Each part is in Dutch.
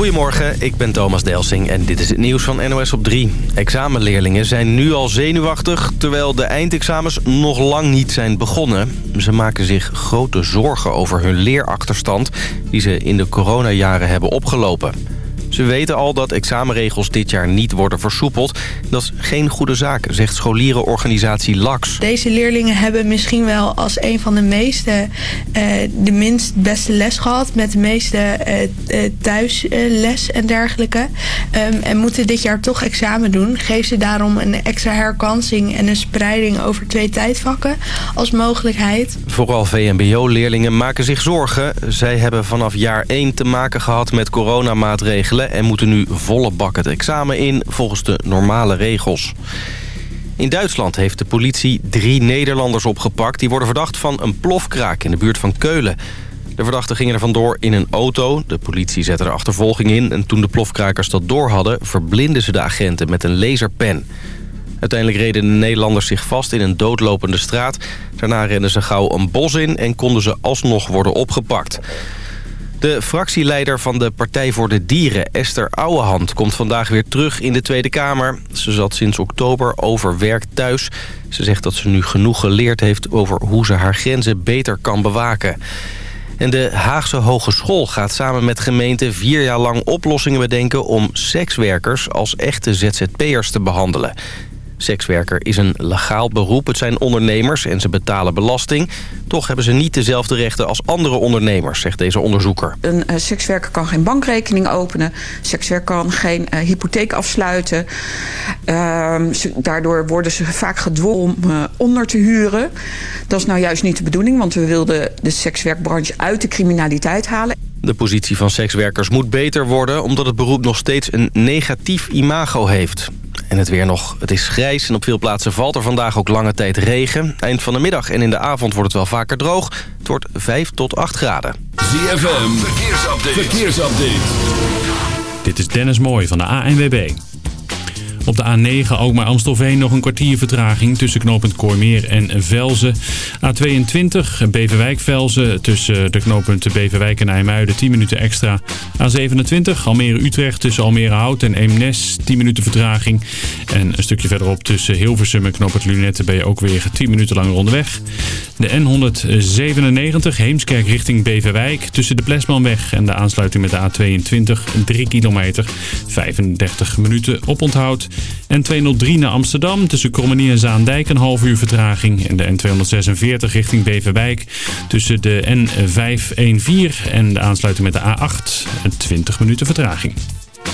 Goedemorgen, ik ben Thomas Delsing en dit is het nieuws van NOS op 3. Examenleerlingen zijn nu al zenuwachtig... terwijl de eindexamens nog lang niet zijn begonnen. Ze maken zich grote zorgen over hun leerachterstand... die ze in de coronajaren hebben opgelopen. Ze weten al dat examenregels dit jaar niet worden versoepeld. Dat is geen goede zaak, zegt scholierenorganisatie LAX. Deze leerlingen hebben misschien wel als een van de meeste uh, de minst beste les gehad. Met de meeste uh, thuisles en dergelijke. Um, en moeten dit jaar toch examen doen. Geef ze daarom een extra herkansing en een spreiding over twee tijdvakken als mogelijkheid. Vooral VMBO-leerlingen maken zich zorgen. Zij hebben vanaf jaar 1 te maken gehad met coronamaatregelen en moeten nu volle bak het examen in volgens de normale regels. In Duitsland heeft de politie drie Nederlanders opgepakt. Die worden verdacht van een plofkraak in de buurt van Keulen. De verdachten gingen er vandoor in een auto. De politie zette er achtervolging in. En toen de plofkrakers dat door hadden... verblinden ze de agenten met een laserpen. Uiteindelijk reden de Nederlanders zich vast in een doodlopende straat. Daarna renden ze gauw een bos in... en konden ze alsnog worden opgepakt. De fractieleider van de Partij voor de Dieren, Esther Ouwehand... komt vandaag weer terug in de Tweede Kamer. Ze zat sinds oktober overwerkt thuis. Ze zegt dat ze nu genoeg geleerd heeft over hoe ze haar grenzen beter kan bewaken. En de Haagse Hogeschool gaat samen met gemeenten vier jaar lang oplossingen bedenken... om sekswerkers als echte ZZP'ers te behandelen. Sekswerker is een legaal beroep. Het zijn ondernemers en ze betalen belasting. Toch hebben ze niet dezelfde rechten als andere ondernemers, zegt deze onderzoeker. Een uh, sekswerker kan geen bankrekening openen. Sekswerker kan geen uh, hypotheek afsluiten. Uh, daardoor worden ze vaak gedwongen om uh, onder te huren. Dat is nou juist niet de bedoeling, want we wilden de sekswerkbranche uit de criminaliteit halen. De positie van sekswerkers moet beter worden... omdat het beroep nog steeds een negatief imago heeft. En het weer nog. Het is grijs en op veel plaatsen valt er vandaag ook lange tijd regen. Eind van de middag en in de avond wordt het wel vaker droog. Het wordt 5 tot 8 graden. ZFM, verkeersupdate. verkeersupdate. Dit is Dennis Mooij van de ANWB. Op de A9 ook maar Amstelveen nog een kwartier vertraging tussen knooppunt Kooimeer en Velzen. A22 Beverwijk-Velzen tussen de knooppunten Beverwijk en IJmuiden 10 minuten extra. A27 Almere-Utrecht tussen Almere-Hout en Eemnes 10 minuten vertraging. En een stukje verderop tussen Hilversum en knooppunt Lunette ben je ook weer 10 minuten langer onderweg. De N197 Heemskerk richting Beverwijk tussen de Plesmanweg en de aansluiting met de A22 3 kilometer. 35 minuten oponthoud. N203 naar Amsterdam tussen Krommenie en Zaandijk een half uur vertraging. En de N246 richting Beverwijk tussen de N514 en de aansluiting met de A8 20 minuten vertraging.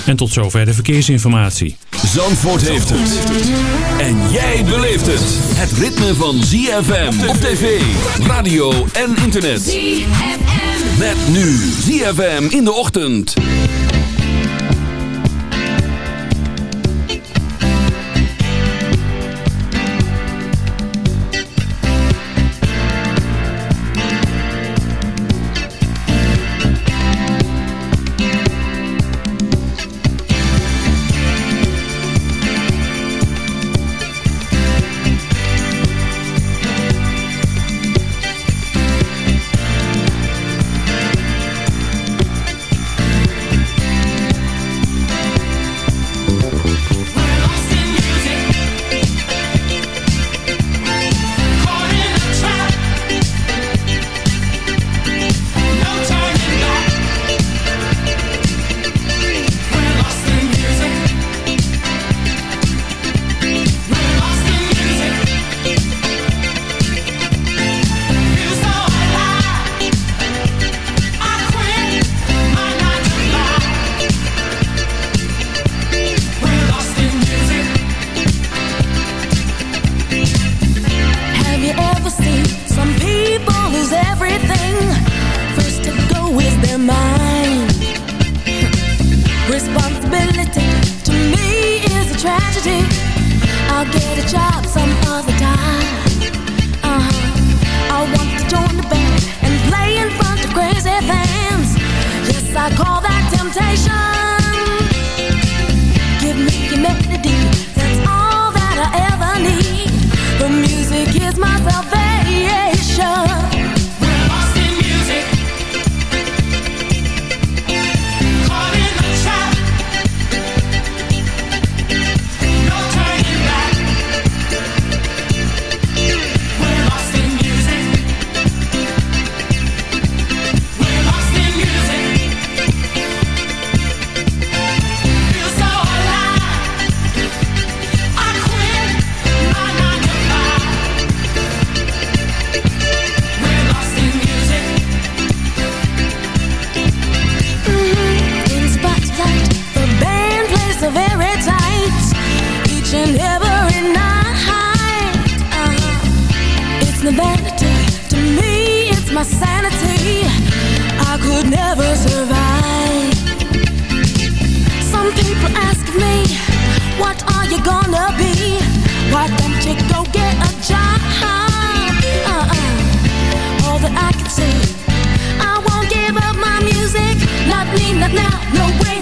En tot zover de verkeersinformatie. Zandvoort heeft het. En jij beleeft het. Het ritme van ZFM op tv, radio en internet. ZFM. Met nu ZFM in de ochtend. What are you gonna be? Why don't you go get a job? Uh-uh. All that I can see. I won't give up my music. Not me, not now, no way,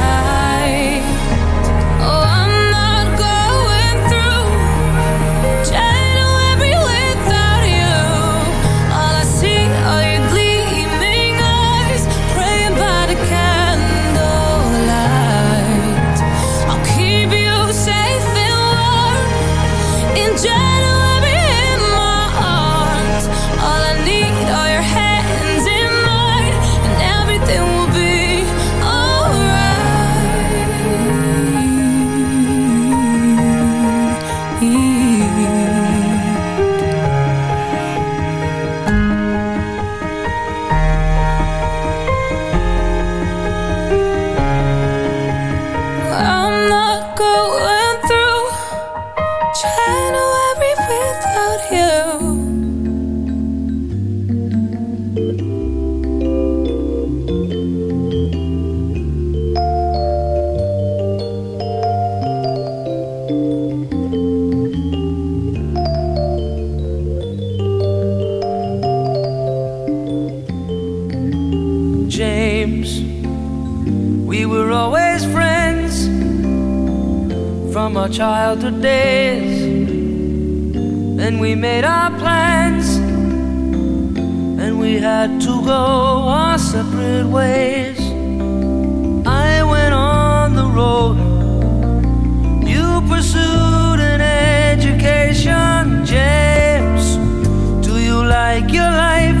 We were always friends from our childhood days. Then we made our plans, and we had to go our separate ways. I went on the road, you pursued an education. James, do you like your life?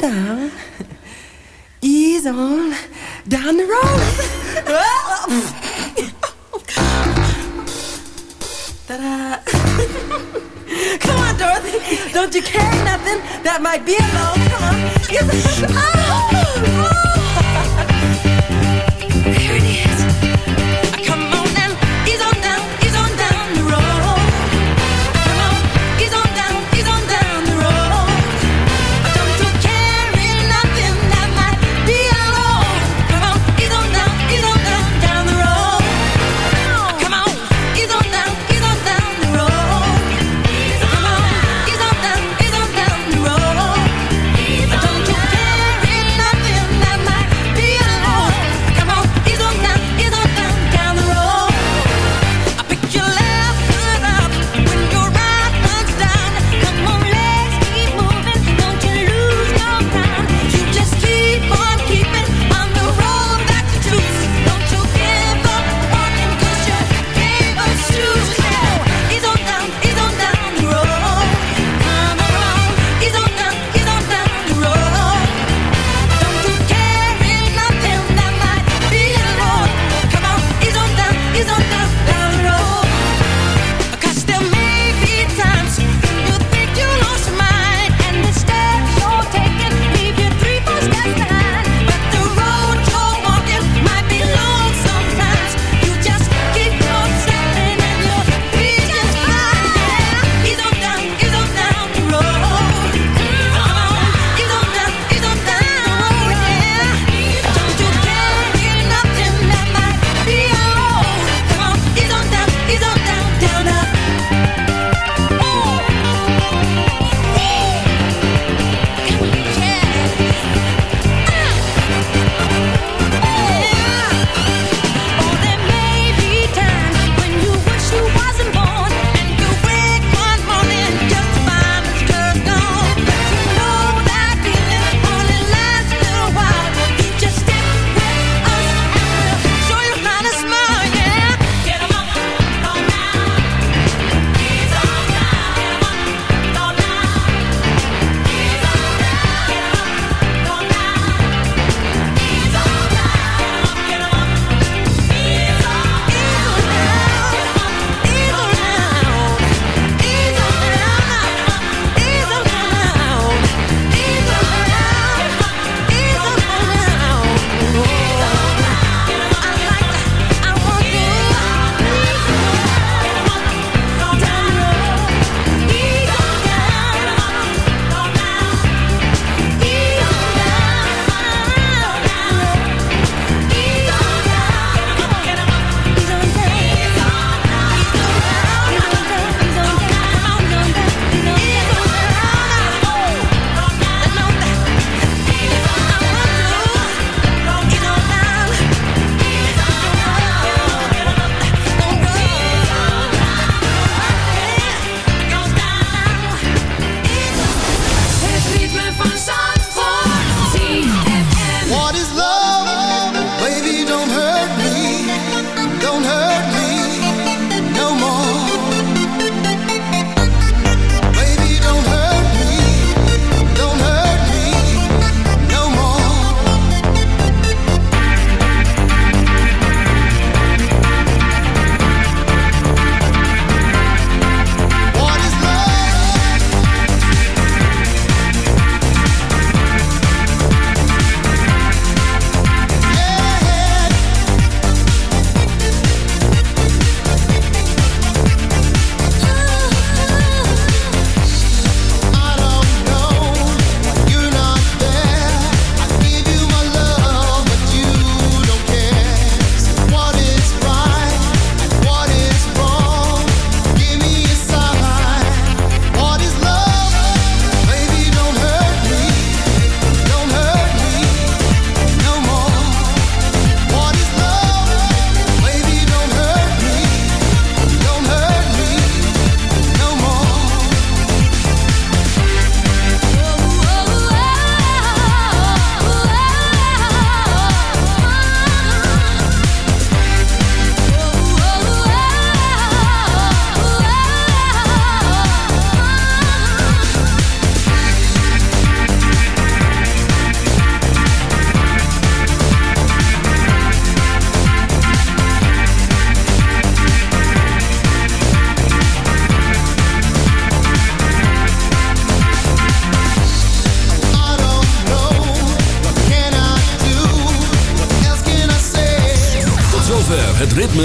down, ease on down the road. Ta-da. Come on, Dorothy. Don't you carry nothing that might be a load? Come on. Oh.